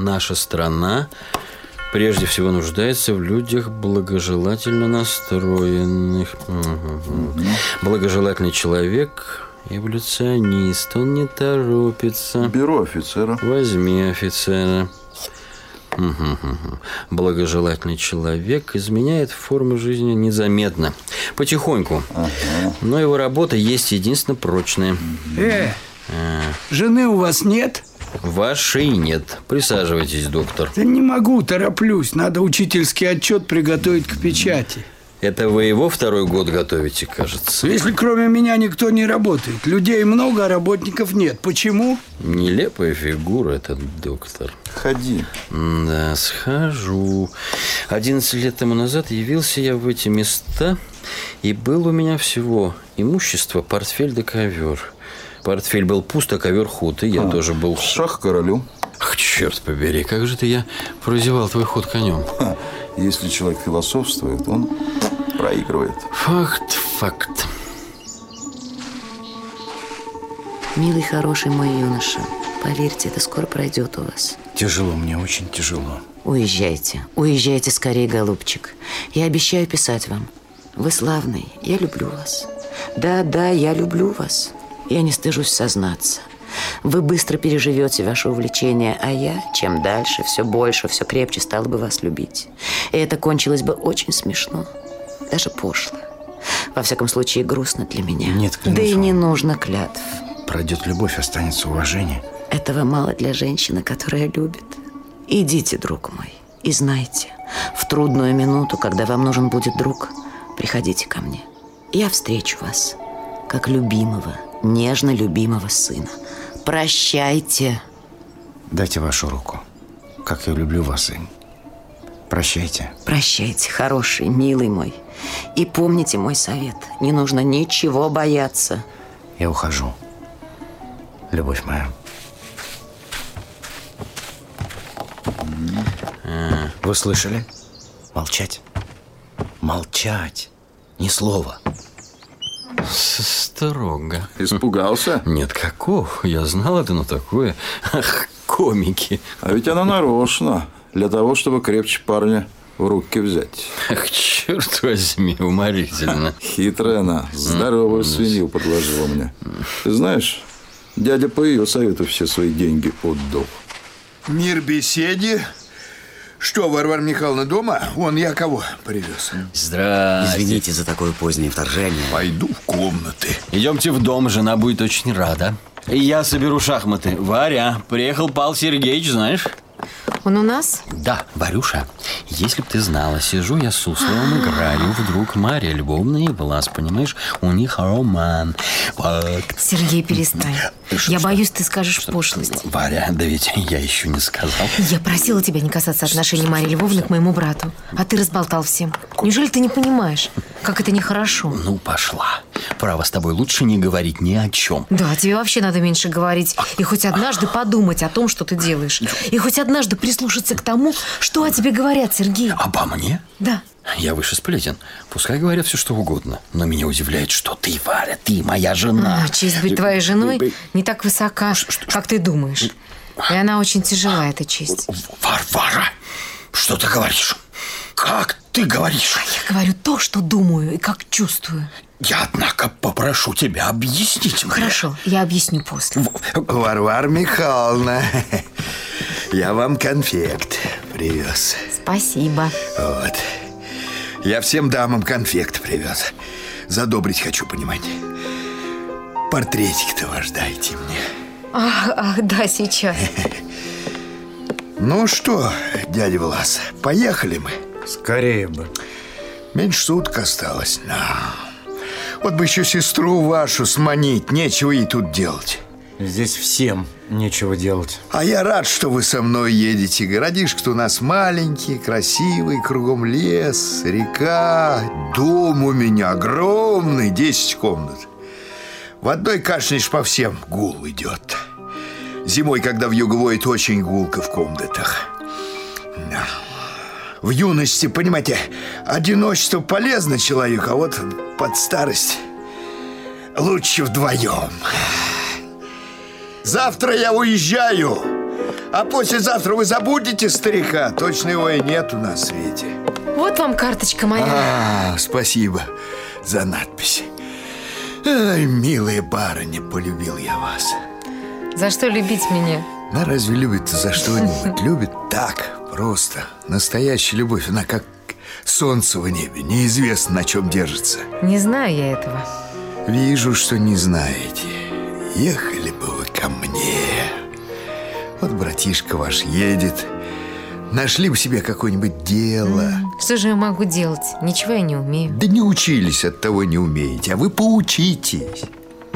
Наша страна прежде всего нуждается в людях благожелательно настроенных. Угу. Благожелательный человек эволюционист, он не торопится. Беру офицера. Возьми офицера. Благожелательный человек изменяет формы жизни незаметно, потихоньку. Ага. Но его работа есть единственно прочная. Э, а. жены у вас нет? Вашей нет. Присаживайтесь, доктор. Да не могу, тороплюсь. Надо учительский отчет приготовить к печати. Это вы его второй год готовите, кажется. Если кроме меня никто не работает. Людей много, а работников нет. Почему? Нелепая фигура этот доктор. Ходи. Да, схожу. 11 лет тому назад явился я в эти места, и был у меня всего имущество, портфель да ковер. Портфель был пуст, а ковер худ, и я а, тоже был... Шах королю. Ах, черт побери, как же ты я прозевал твой ход конем. Ха, если человек философствует, он проигрывает. Факт, факт. Милый, хороший мой юноша, поверьте, это скоро пройдет у вас. Тяжело, мне очень тяжело. Уезжайте, уезжайте скорее, голубчик. Я обещаю писать вам. Вы славный, я люблю вас. Да, да, я люблю вас. Я не стыжусь сознаться. Вы быстро переживете ваше увлечение, а я, чем дальше, все больше, все крепче стала бы вас любить. И это кончилось бы очень смешно, даже пошло. Во всяком случае, грустно для меня. Нет, клянусь Да и не нужно клятв. Пройдет любовь, останется уважение. Этого мало для женщины, которая любит. Идите, друг мой, и знайте, в трудную минуту, когда вам нужен будет друг, приходите ко мне. Я встречу вас, как любимого, нежно любимого сына. Прощайте. Дайте вашу руку. Как я люблю вас, Инь. Прощайте. Прощайте, хороший, милый мой. И помните мой совет. Не нужно ничего бояться. Я ухожу. Любовь моя. Вы слышали? Молчать. Молчать. Ни слова. Строго. Испугался? Нет, каков. Я знал это, но такое. Ах, комики. А ведь она нарочно. Для того, чтобы крепче парня в руки взять. Ах, черт возьми, уморительно. Хитрая она. Здоровую свинью подложила мне. Ты знаешь, дядя по ее совету все свои деньги отдал. Мир беседе что, Варвара Михайловна дома? Вон я кого привез. Здравствуйте. Извините за такое позднее вторжение. Пойду в комнаты. Идемте в дом, жена будет очень рада. Я соберу шахматы. Варя, приехал Павел Сергеевич, знаешь? Он у нас? Да, Варюша, если б ты знала, сижу я с Сусловым, играю, вдруг Мария Львовна и Влас, понимаешь, у них роман. Вот. Сергей, перестань. Что, я что? боюсь, ты скажешь что? пошлость. Варя, да ведь я еще не сказал. Я просила тебя не касаться отношений Марии Львовны к моему брату, а ты разболтал всем. Неужели ты не понимаешь, как это нехорошо? Ну, пошла. Право, с тобой лучше не говорить ни о чем. Да, тебе вообще надо меньше говорить. И хоть однажды подумать о том, что ты делаешь. И хоть однажды прислушаться к тому, что о тебе говорят, Сергей. Обо мне? Да. Я выше сплетен. Пускай говорят все, что угодно. Но меня удивляет, что ты, Варя, ты моя жена. А, честь быть твоей женой не так высока, как ты думаешь. И она очень тяжела, эта честь. Варвара, что ты говоришь? Как ты говоришь? А я говорю то, что думаю и как чувствую. Я, однако, попрошу тебя объяснить мне. Хорошо, я объясню после. Варвара Михайловна, я вам конфект привез. Спасибо. Вот. Я всем дамам конфект привез. Задобрить хочу, понимаете. Портретик-то ваш дайте мне. Ах, ах, да, сейчас. Ну что, дядя Влас, поехали мы. Скорее бы. Меньше суток осталось. Да. Вот бы еще сестру вашу сманить, нечего ей тут делать. Здесь всем нечего делать. А я рад, что вы со мной едете. Городишко-то у нас маленький, красивый, кругом лес, река. Дом у меня огромный, 10 комнат. В одной кашляешь по всем гул идет. Зимой, когда в юго воет, очень гулко в комнатах. В юности, понимаете, одиночество полезно человеку, а вот под старость лучше вдвоем. Завтра я уезжаю, А послезавтра вы забудете старика. Точно его и нет у нас в свете. Вот вам карточка моя. А, спасибо за надпись. Ай, милая барыня, полюбил я вас. За что любить меня? А разве любит за что-нибудь? Любит так, просто. Настоящая любовь, она как солнце в небе. Неизвестно, на чем держится. Не знаю я этого. Вижу, что не знаете. Ехали бы вы ко мне. Вот братишка ваш едет. Нашли бы себе какое-нибудь дело. Что же я могу делать? Ничего я не умею. Да не учились, от того не умеете. А вы поучитесь.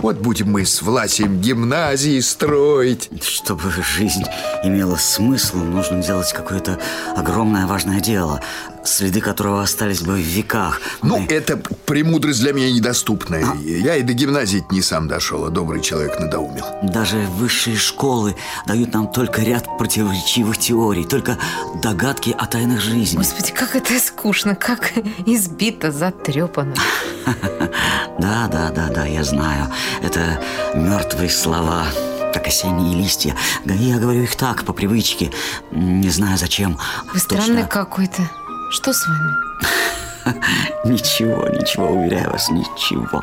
Вот будем мы с Власием гимназии строить. Чтобы жизнь имела смысл, нужно делать какое-то огромное важное дело, следы которого остались бы в веках. Ну, Мы- это премудрость для меня недоступная. Я и до гимназии не сам дошел, а добрый человек надоумил. Даже высшие школы дают нам только ряд противоречивых теорий, только догадки о тайнах жизни. Господи, как это скучно, как избито, затрепано. Да, да, да, да, я знаю. Это мертвые слова, как осенние листья. Я говорю их так, по привычке, не знаю зачем. Вы Точно. странный какой-то. Что с вами? Ничего, ничего, уверяю вас, ничего.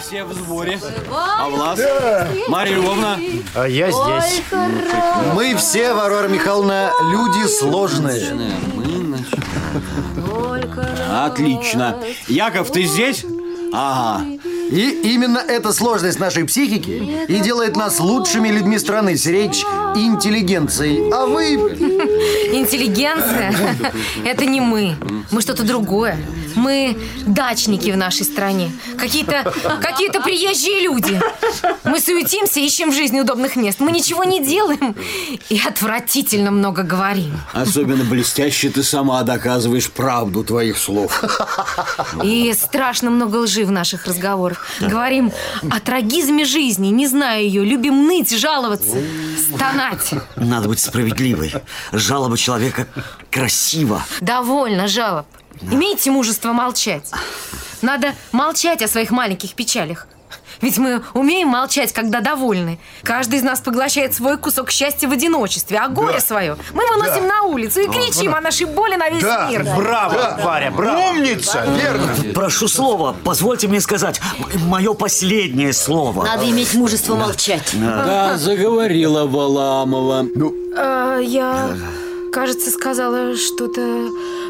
Все в сборе. А Влас? Марья Львовна? А я здесь. Мы все, Варвара Михайловна, люди сложные. Отлично. Яков, ты здесь? Ага. И именно эта сложность нашей психики и делает нас лучшими людьми страны, сиречь интеллигенцией. А вы... Интеллигенция – это не мы. Мы что-то другое. Мы дачники в нашей стране. Какие-то какие приезжие люди. Мы суетимся, ищем в жизни удобных мест. Мы ничего не делаем и отвратительно много говорим. Особенно блестяще ты сама доказываешь правду твоих слов. И страшно много лжи в наших разговорах. Говорим о трагизме жизни, не зная ее, любим ныть, жаловаться, стонать. Надо быть справедливой. Жалоба человека красиво. Довольно жалоб. Имейте мужество молчать. Надо молчать о своих маленьких печалях. Ведь мы умеем молчать, когда довольны. Каждый из нас поглощает свой кусок счастья в одиночестве, а горе свое мы выносим на улицу и кричим о нашей боли на весь Да, мир. Браво, Варя, браво. Умница, верно. Прошу слова, позвольте мне сказать мое последнее слово. Надо иметь мужество молчать. Да, заговорила Валамова. А, я, кажется, сказала что-то,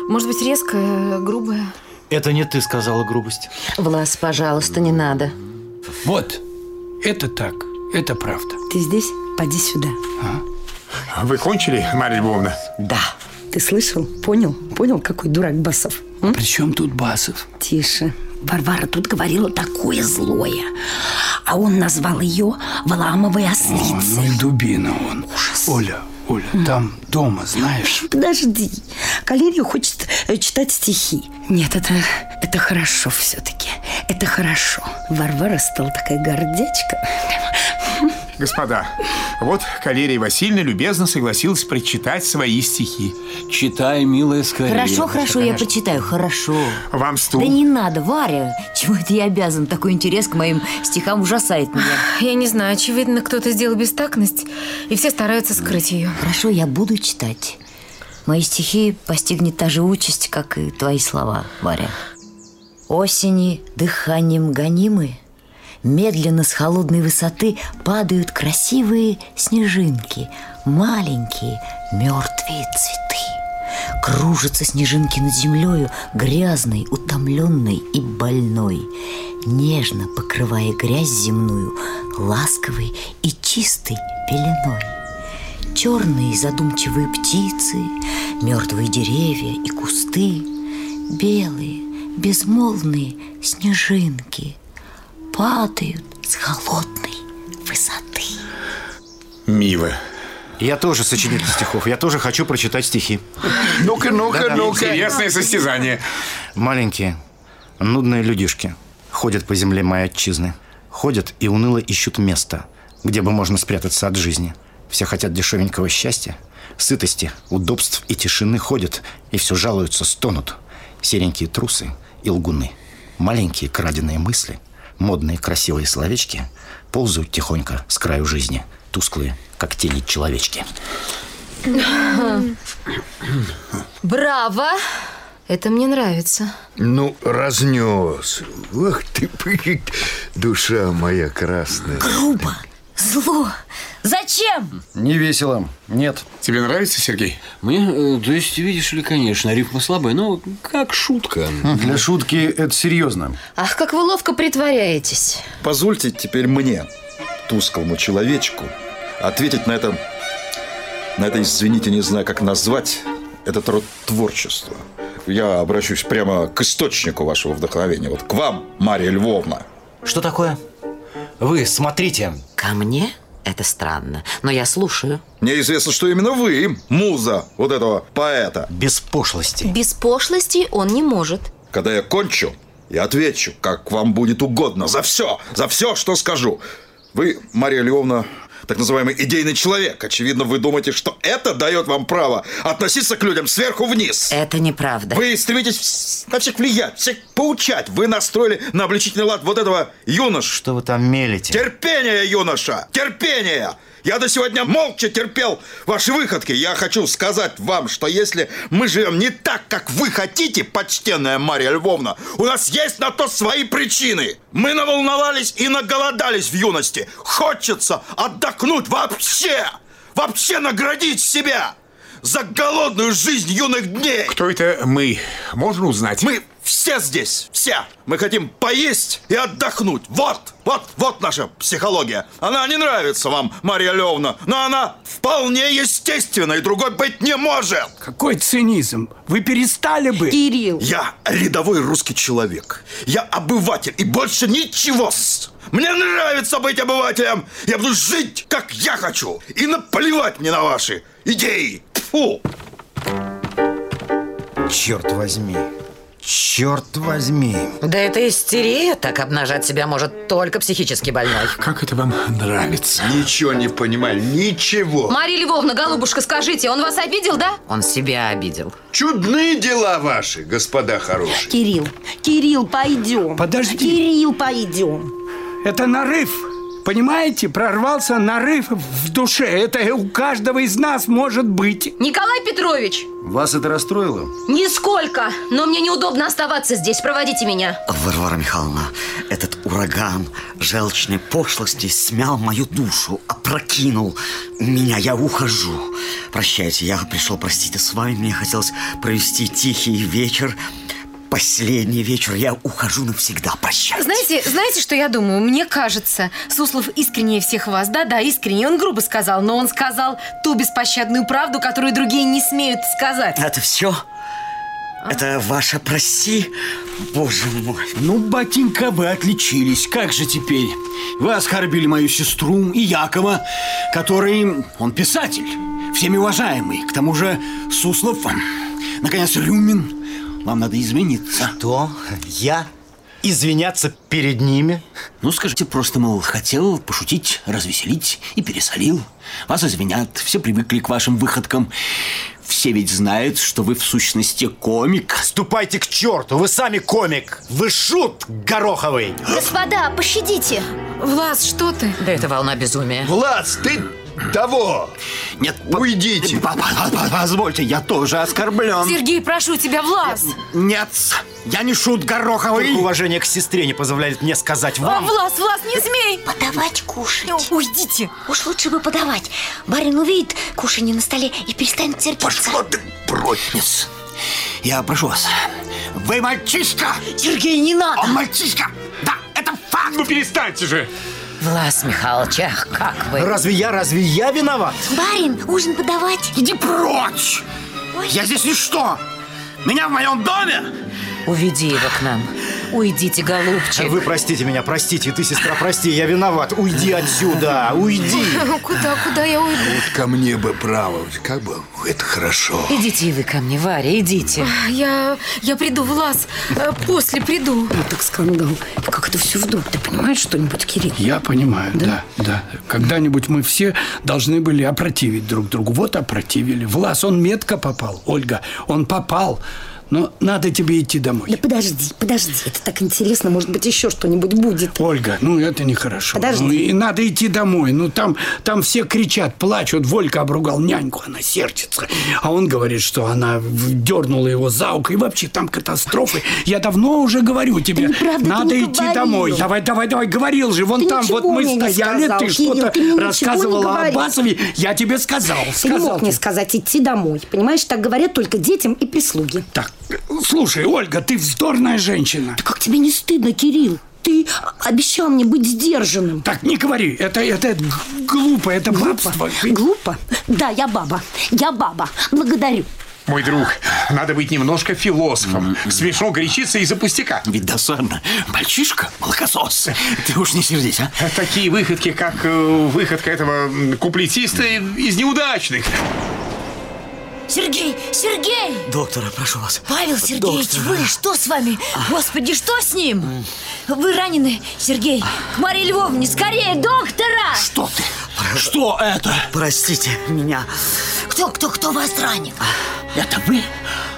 может быть, резкое, грубое. Это не ты сказала грубость. Влас, пожалуйста, не надо. Вот, это так, это правда. Ты здесь? Поди сюда. Вы кончили, Марья Львовна? Да. Ты слышал? Понял? Понял, какой дурак Басов? М? При чем тут Басов? Тише. Варвара тут говорила такое злое. А он назвал ее Валамовой Ну ослицей. и дубина он. Оля, Оля, там дома, знаешь? Подожди. Калерия хочет э, читать стихи. Нет, это, это хорошо все-таки. Это хорошо. Варвара стала такая гордячка. Господа, вот Калерия Васильевна любезно согласилась прочитать свои стихи. Читай, милая, скорее. Хорошо, хорошо, я почитаю, хорошо. Вам стул. Да не надо, Варя. Чего это я обязан? Такой интерес к моим стихам ужасает меня. Я не знаю, очевидно, кто-то сделал бестактность, и все стараются скрыть ее. Хорошо, я буду читать. Мои стихи постигнет та же участь, как и твои слова, Варя. Осени дыханием гонимы, Медленно с холодной высоты падают красивые снежинки, маленькие мертвые цветы. Кружатся снежинки над землею, грязной, утомленной и больной, нежно покрывая грязь земную ласковой и чистой пеленой. Черные задумчивые птицы, мертвые деревья и кусты, белые, безмолвные снежинки падают с холодной высоты. Мило. Я тоже сочинитель стихов. Я тоже хочу прочитать стихи. Ну-ка, ну-ка, ну-ка. Интересное состязание. Маленькие, нудные людишки ходят по земле моей отчизны. Ходят и уныло ищут место, где бы можно спрятаться от жизни. Все хотят дешевенького счастья, сытости, удобств и тишины ходят, и все жалуются, стонут. Серенькие трусы и лгуны. Маленькие краденые мысли, Модные красивые словечки ползают тихонько с краю жизни, тусклые, как тени человечки. Браво! Это мне нравится. Ну, разнес. Ах ты, душа моя красная. Грубо, зло. Зачем? Не весело. Нет. Тебе нравится, Сергей? Мне, э, то есть, видишь ли, конечно, рифма слабая, но как шутка. Для шутки это серьезно. Ах, как вы ловко притворяетесь. Позвольте теперь мне, тусклому человечку, ответить на это, на это, извините, не знаю, как назвать, этот род творчества. Я обращусь прямо к источнику вашего вдохновения, вот к вам, Мария Львовна. Что такое? Вы смотрите. Ко мне? Это странно, но я слушаю. Мне известно, что именно вы, муза вот этого поэта. Без пошлости. Без пошлости он не может. Когда я кончу, я отвечу, как вам будет угодно, за все, за все, что скажу. Вы, Мария Львовна, так называемый идейный человек. Очевидно, вы думаете, что это дает вам право относиться к людям сверху вниз. Это неправда. Вы стремитесь на всех влиять, всех поучать. Вы настроили на обличительный лад вот этого юноша. Что вы там мелите? Терпение, юноша! Терпение! Я до сегодня молча терпел ваши выходки. Я хочу сказать вам, что если мы живем не так, как вы хотите, почтенная Марья Львовна, у нас есть на то свои причины. Мы наволновались и наголодались в юности. Хочется отдохнуть вообще! Вообще наградить себя! За голодную жизнь юных дней! Кто это мы? Можно узнать? Мы все здесь, все. Мы хотим поесть и отдохнуть. Вот, вот, вот наша психология. Она не нравится вам, Марья Львовна, но она вполне естественна и другой быть не может. Какой цинизм. Вы перестали бы. Кирилл. Я рядовой русский человек. Я обыватель и больше ничего. Мне нравится быть обывателем. Я буду жить, как я хочу. И наплевать мне на ваши идеи. Фу. Черт возьми. Черт возьми. Да это истерия. Так обнажать себя может только психически больной. Как это вам нравится? Ничего не понимаю, ничего. Мария Львовна, голубушка, скажите, он вас обидел, да? Он себя обидел. Чудные дела ваши, господа хорошие. Кирилл, Кирилл, пойдем. Подожди. Кирилл, пойдем. Это нарыв. Понимаете, прорвался нарыв в душе. Это у каждого из нас может быть. Николай Петрович, Вас это расстроило? нисколько. Но мне неудобно оставаться здесь. Проводите меня. Варвара Михайловна, этот ураган желчной пошлости смял мою душу, опрокинул меня. Я ухожу. Прощайте, я пришел, простите, с вами. Мне хотелось провести тихий вечер. Последний вечер. Я ухожу навсегда. Прощайте. Знаете, знаете, что я думаю? Мне кажется, Суслов искреннее всех вас. Да-да, искренне. Он грубо сказал, но он сказал ту беспощадную правду, которую другие не смеют сказать. Это все? Это ваша прости? Боже мой. Ну, батенька, вы отличились. Как же теперь? Вы оскорбили мою сестру и Якова, который... Он писатель, всеми уважаемый. К тому же Суслов, наконец, Рюмин. Вам надо измениться. Что? Я? Извиняться перед ними? Ну, скажите просто, мол, хотел пошутить, развеселить и пересолил. Вас извинят, все привыкли к вашим выходкам. Все ведь знают, что вы в сущности комик. Ступайте к черту, вы сами комик. Вы шут гороховый. Господа, пощадите. Влас, что ты? Да это волна безумия. Влад, ты того! Нет, Уйдите! по- по- по- Позвольте, я тоже оскорблен. Сергей, прошу тебя, Влас. Нет, я не шут гороховый. Только уважение к сестре не позволяет мне сказать А, вам. Влас, Влас, не смей. Подавать кушать. Уйдите. Уж лучше бы подавать. Барин увидит кушанье на столе и перестанет терпеться. Пошла ты прочь. Нет, я прошу вас. Вы мальчишка! Сергей, не надо. Он мальчишка! Да, это факт! Ну перестаньте же! Влас Михайлович, ах, как вы. Разве я, разве я виноват? Барин, ужин подавать. Иди прочь! Я здесь ничто! Меня в моем доме! Уведи его к нам. Уйдите, голубчик. Вы простите меня, простите, ты, сестра, прости, я виноват. Уйди отсюда, уйди. Куда, куда я уйду? Вот ко мне бы право, как бы, это хорошо. Идите и вы ко мне, Варя, идите. Я, я приду, Влас. Э, После приду. Ну так скандал. Как это все вдруг? Ты понимаешь что-нибудь, Кирилл? Я понимаю, да, да. Когда-нибудь мы все должны были опротивить друг другу. Вот опротивили. Влас, он метко попал. Ольга, он попал. Но надо тебе идти домой. Да подожди, подожди. Это так интересно. Может быть, еще что-нибудь будет. Ольга, ну это нехорошо. Подожди. Ну и надо идти домой. Ну там, там все кричат, плачут. Волька обругал няньку, она сердится. А он говорит, что она дернула его за ухо. И вообще там катастрофы. Я давно уже говорю тебе, неправда, ты надо идти говорил. домой. Давай, давай, давай, говорил же. Вон Ты там вот мы стояли, сказал, ты что-то рассказывала о. Басове. Я тебе сказал. Ты не сказал мог мне сказать идти домой. Понимаешь, так говорят только детям и прислуге. Так, слушай, Ольга, ты вздорная женщина. Да как тебе не стыдно, Кирилл? Ты обещал мне быть сдержанным. Так, не говори, это, это глупо, это бабство. Ты- Глупо? Да, я баба. Я баба. Благодарю. Мой друг, надо быть немножко философом. Смешно горячиться из-за пустяка. Ведь досадно. Мальчишка, молокосос. Ты уж не сердись, а? Такие выходки, как э, выходка этого куплетиста из неудачных. Сергей, Сергей! Доктора, прошу вас. Павел Сергеевич, Доктор. вы что с вами? Господи, что с ним? Вы ранены, Сергей. К Марии Львовне, скорее, доктора! Что ты? Что это? Простите меня. Кто, кто, кто вас ранит? Это вы?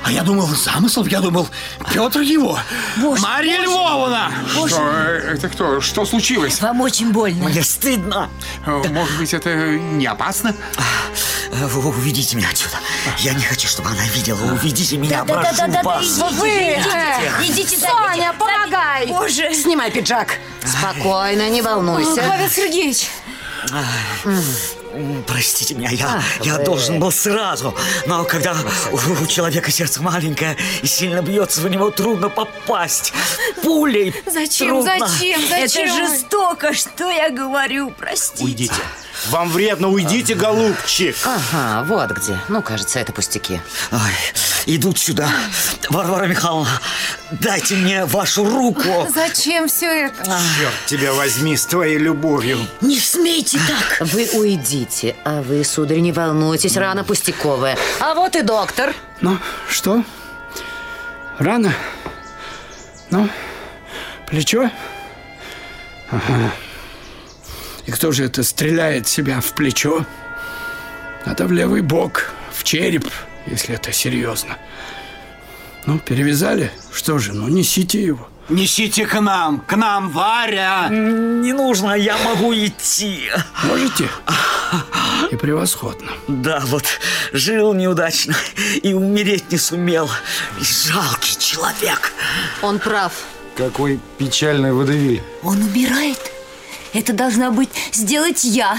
А я думал, замысел, я думал, Петр его. Боже, Марья боже. Львовна! Что, э, это кто? Что случилось? Вам очень больно. Мне стыдно. Э, Может быть, это не опасно? Э, Вы уведите меня отсюда. Я не хочу, чтобы она видела. Уведите меня, Да, да, да, прошу да, да, вас. идите, Вы! идите, идите, Соня, помогай! Боже. Снимай пиджак. Спокойно, не волнуйся. Павел Сергеевич, Простите меня, я, А, я вы. должен был сразу. Но когда у, у человека сердце маленькое и сильно бьется, в него трудно попасть. Пулей зачем, трудно. зачем, зачем? Это жестоко, что я говорю, простите. Уйдите. Вам вредно, уйдите, голубчик. Ага, вот где. Ну, кажется, это пустяки. Ой, идут сюда. Варвара Михайловна, дайте мне вашу руку. Зачем все это? Черт тебя возьми с твоей любовью. Не смейте так. Вы уйдите, а вы, сударь, не волнуйтесь, рана пустяковая. А вот и доктор. Ну, что? Рано? Ну, плечо? Ага. И кто же это стреляет себя в плечо? Надо в левый бок, в череп, если это серьезно. Ну, перевязали? Что же, ну, несите его. Несите к нам, к нам, Варя! Не нужно, я могу идти. Можете? И превосходно. Да, вот жил неудачно и умереть не сумел. И жалкий человек. Он прав. Какой печальный водевиль. Он умирает. Это должна быть сделать я.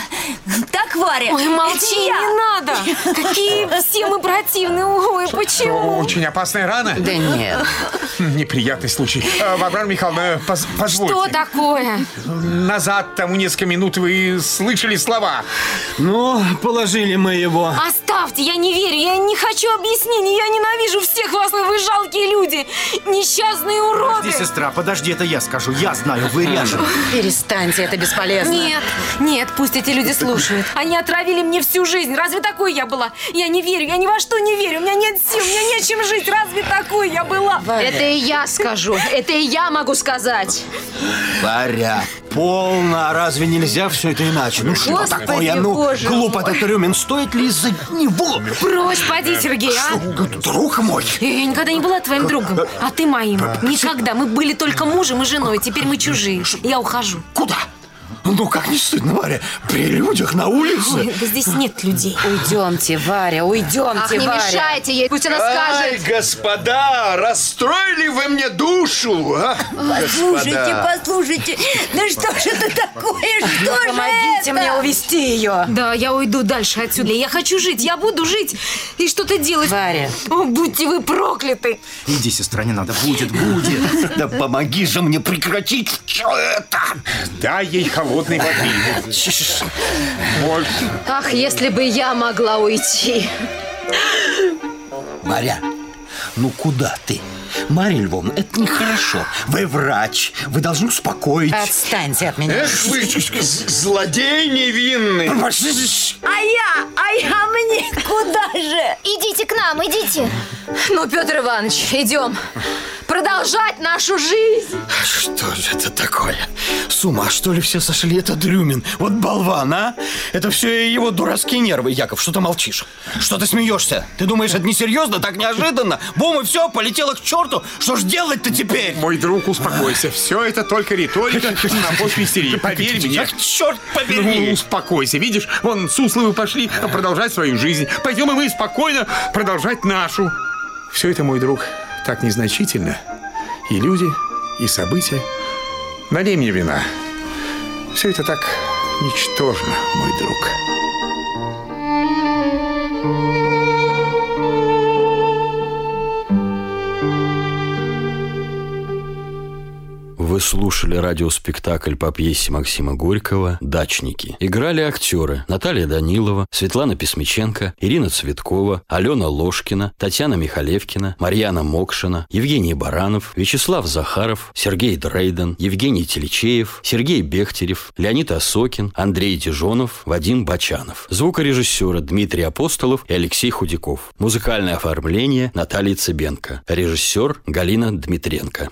Так, Варя? Ой, молчи, я. не надо. Какие все мы противные. Ой, почему? Очень опасная рана. Да нет. Неприятный случай. Э, Варвара Михайловна, поз- позвольте. Что такое? Назад, тому несколько минут, вы слышали слова. Ну, положили мы его. Оставьте, я не верю, я не хочу объяснений, я ненавижу всех вас, вы жалкие люди, несчастные уроды. Подожди, сестра, подожди, это я скажу. Я знаю, вы ряжены. Перестаньте, это бесполезно. Нет, нет, пусть эти люди слушают. Они отравили мне всю жизнь. Разве такой я была? Я не верю, я ни во что не верю. У меня нет сил, у меня нечем жить. Разве такой я была? Это и я скажу. Это и я могу сказать. Варя, полно. Разве нельзя все это иначе? Ну что Господи, такое? Ну, боже глупо этот Рюмин. Стоит ли из-за него? Брось, поди, Сергей, а? Друг мой. Я никогда не была твоим другом, а ты моим. Никогда. Мы были только мужем и женой, теперь мы чужие. Я ухожу. Куда? Ну, как не стыдно, Варя, при людях на улице. Ой, да здесь нет людей. Уйдемте, Варя, уйдемте, Ах, не Варя. мешайте ей, пусть она Ай, скажет. господа, расстроили вы мне душу, а? Послушайте, послушайте. Да что же это такое? Что же Помогите это? мне увести ее. Да, я уйду дальше отсюда. Я хочу жить, я буду жить и что-то делать. Варя. О, будьте вы прокляты. Иди, сестра, не надо. Будет, будет. Да помоги же мне прекратить все это. Дай ей холодной воды. Ах, если бы я могла уйти. Варя, ну куда ты? Марья Львовна, это нехорошо. Вы врач, вы должны успокоить. Отстаньте от меня. Эх вы, злодей невинный. А я? А я мне куда же? Идите к нам, идите. Ну, Петр Иванович, идем. Продолжать нашу жизнь. Что же это такое? С ума, что ли, все сошли? Это Дрюмин. Вот болван, а? Это все его дурацкие нервы. Яков, что ты молчишь? Что ты смеешься? Ты думаешь, это несерьезно, так неожиданно? Бум, и все, полетело к черту. Что ж делать-то теперь? Мой друг, успокойся. Все это только риторика на почве истерии. Поверь мне. Ах, черт побери! Ну, успокойся. Видишь, вон Сусловы пошли продолжать свою жизнь. Пойдем и мы спокойно продолжать нашу. Все это, мой друг, так незначительно. И люди, и события. Налей мне вина. Все это так ничтожно, мой друг. Слушали радиоспектакль по пьесе Максима Горького «Дачники». Играли актеры Наталья Данилова, Светлана Писмиченко, Ирина Цветкова, Алена Ложкина, Татьяна Михалевкина, Марьяна Мокшина, Евгений Баранов, Вячеслав Захаров, Сергей Дрейден, Евгений Телечеев, Сергей Бехтерев, Леонид Осокин, Андрей Дежонов, Вадим Бачанов. Звукорежиссеры Дмитрий Апостолов и Алексей Худяков. Музыкальное оформление Наталья Цыбенко. Режиссер Галина Дмитренко.